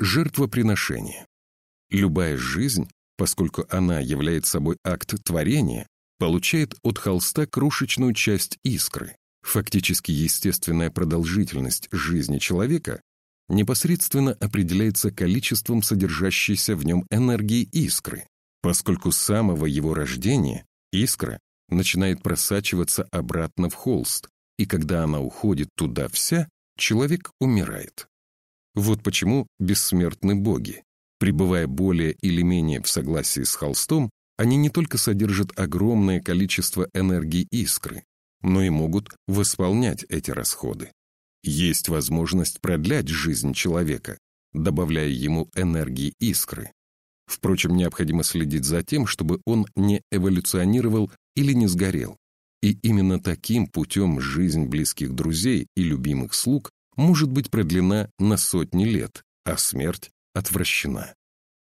Жертвоприношение. Любая жизнь, поскольку она является собой акт творения, получает от холста крошечную часть искры. Фактически естественная продолжительность жизни человека непосредственно определяется количеством содержащейся в нем энергии искры, поскольку с самого его рождения искра начинает просачиваться обратно в холст, и когда она уходит туда вся, человек умирает. Вот почему бессмертны боги. Пребывая более или менее в согласии с холстом, они не только содержат огромное количество энергии искры, но и могут восполнять эти расходы. Есть возможность продлять жизнь человека, добавляя ему энергии искры. Впрочем, необходимо следить за тем, чтобы он не эволюционировал или не сгорел. И именно таким путем жизнь близких друзей и любимых слуг может быть продлена на сотни лет, а смерть отвращена.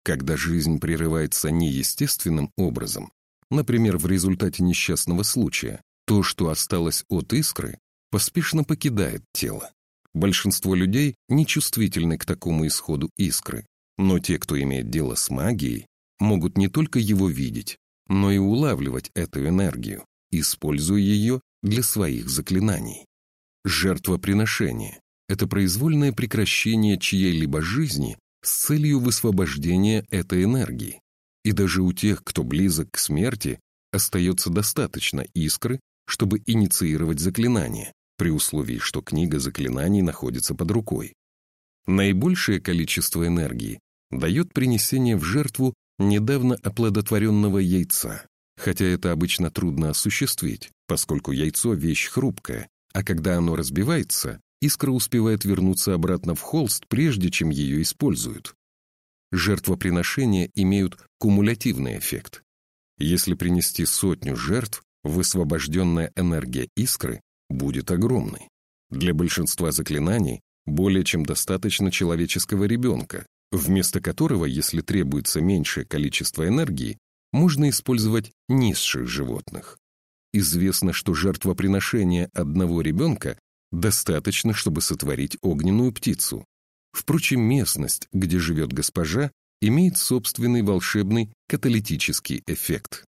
Когда жизнь прерывается неестественным образом, например, в результате несчастного случая, то, что осталось от искры, поспешно покидает тело. Большинство людей нечувствительны к такому исходу искры, но те, кто имеет дело с магией, могут не только его видеть, но и улавливать эту энергию, используя ее для своих заклинаний. Жертвоприношение — это произвольное прекращение чьей-либо жизни с целью высвобождения этой энергии. И даже у тех, кто близок к смерти, остается достаточно искры, чтобы инициировать заклинание, при условии, что книга заклинаний находится под рукой. Наибольшее количество энергии дает принесение в жертву недавно оплодотворенного яйца, хотя это обычно трудно осуществить, поскольку яйцо – вещь хрупкая, а когда оно разбивается, искра успевает вернуться обратно в холст, прежде чем ее используют. Жертвоприношения имеют кумулятивный эффект. Если принести сотню жертв, высвобожденная энергия искры будет огромной. Для большинства заклинаний более чем достаточно человеческого ребенка, вместо которого, если требуется меньшее количество энергии, можно использовать низших животных. Известно, что жертвоприношение одного ребенка достаточно, чтобы сотворить огненную птицу. Впрочем, местность, где живет госпожа, имеет собственный волшебный каталитический эффект.